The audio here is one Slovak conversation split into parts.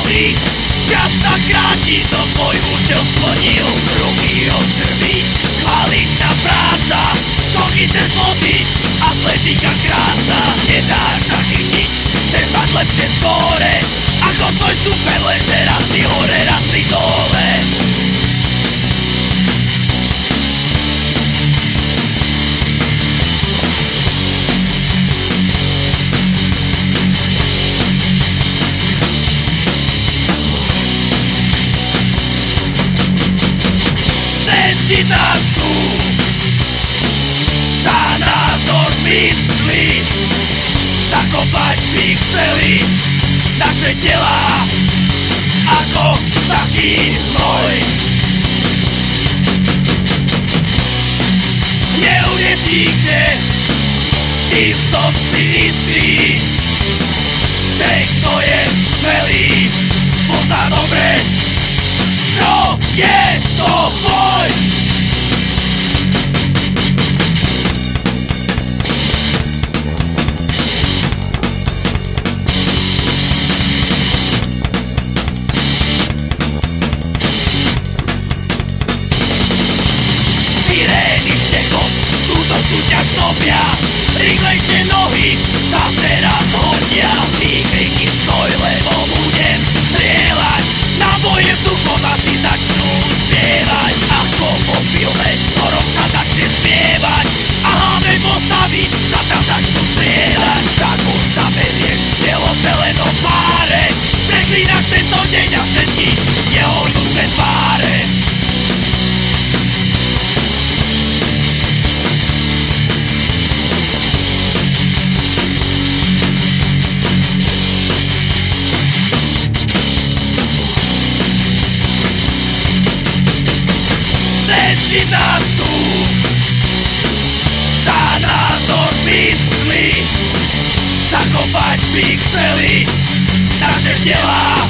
boli Čas sa kráti, to svoj účel splnil. Ruky od krvi, kvalitná práca. Sochytné zloty, atletika krásna. Nedáš sa chytiť, chceš mať lepšie skóre. Ako tvoj super, len teraz si hore, Zakopať by chceli. Naše tela Ako taký hnoj Neunesíte Tým som si istý Ten, kto je smelý Pozná dobre Čo je to boj utopia Ringaj się no Cesti nás tu Za názor myslí Zakopať by chceli Naše tela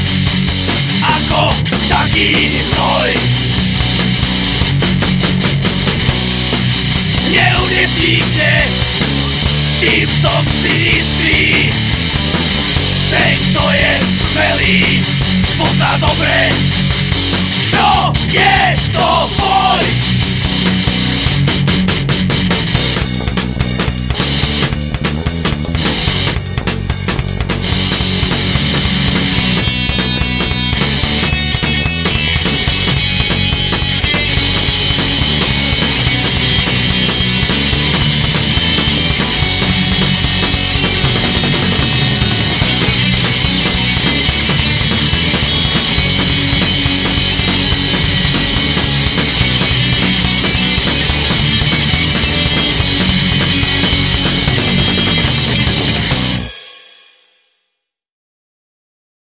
Ako taký hnoj Neunesíte Tým som si istý Ten, kto je smelý Pozná dobre čo je to boj?